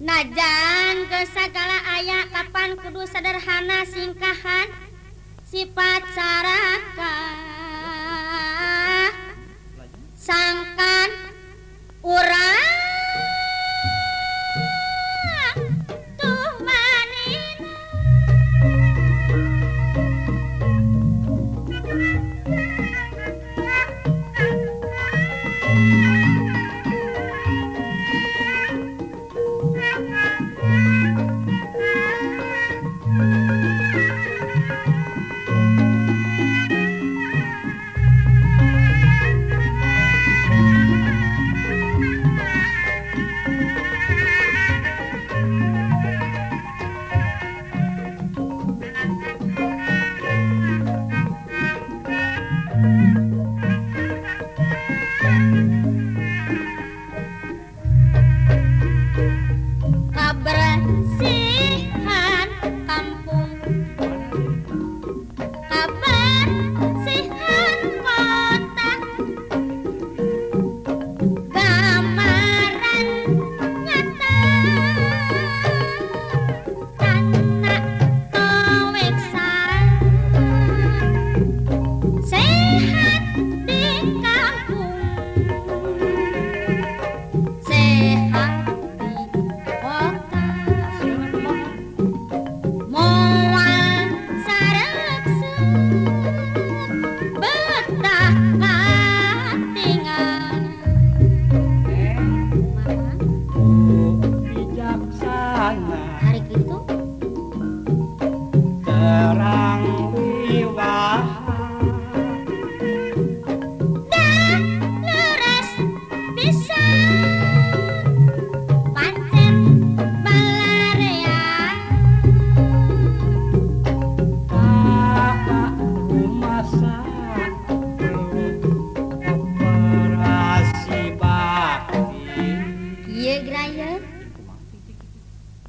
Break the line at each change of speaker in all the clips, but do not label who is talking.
Najan ke segala ayat kapan kudu sederhana singkahan sifat sarakan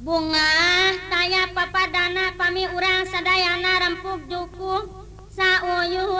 bunga saya pepadana pami urang sadayana rempuk duku sauyu